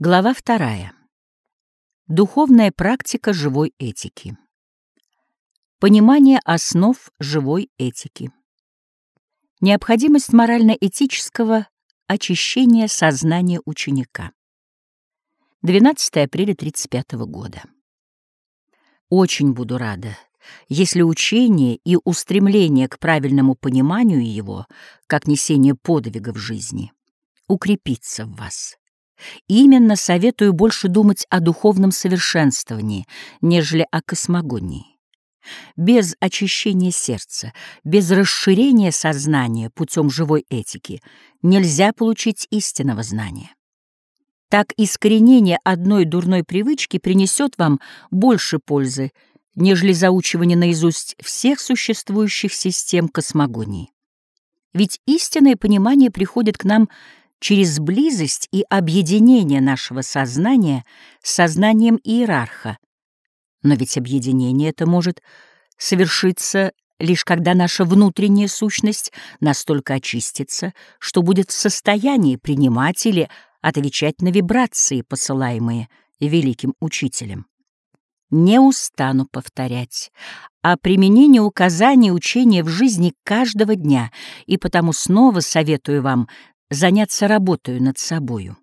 Глава вторая. Духовная практика живой этики. Понимание основ живой этики. Необходимость морально-этического очищения сознания ученика. 12 апреля 35 года. Очень буду рада, если учение и устремление к правильному пониманию его, как несение подвига в жизни, укрепится в вас. Именно советую больше думать о духовном совершенствовании, нежели о космогонии. Без очищения сердца, без расширения сознания путем живой этики нельзя получить истинного знания. Так искоренение одной дурной привычки принесет вам больше пользы, нежели заучивание наизусть всех существующих систем космогонии. Ведь истинное понимание приходит к нам через близость и объединение нашего сознания с сознанием иерарха. Но ведь объединение это может совершиться лишь когда наша внутренняя сущность настолько очистится, что будет в состоянии принимать или отвечать на вибрации, посылаемые великим учителем. Не устану повторять о применении указаний учения в жизни каждого дня, и потому снова советую вам заняться работой над собою.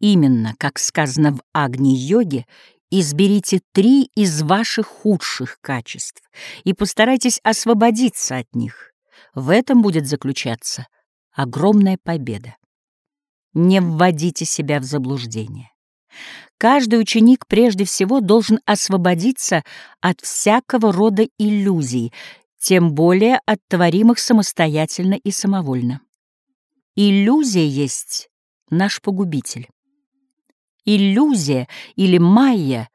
Именно, как сказано в Агни-йоге, изберите три из ваших худших качеств и постарайтесь освободиться от них. В этом будет заключаться огромная победа. Не вводите себя в заблуждение. Каждый ученик прежде всего должен освободиться от всякого рода иллюзий, тем более от творимых самостоятельно и самовольно. Иллюзия есть наш погубитель. Иллюзия или майя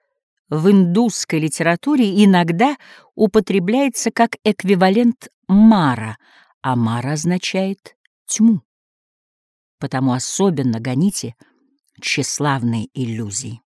в индусской литературе иногда употребляется как эквивалент мара, а мара означает тьму. Потому особенно гоните тщеславные иллюзии.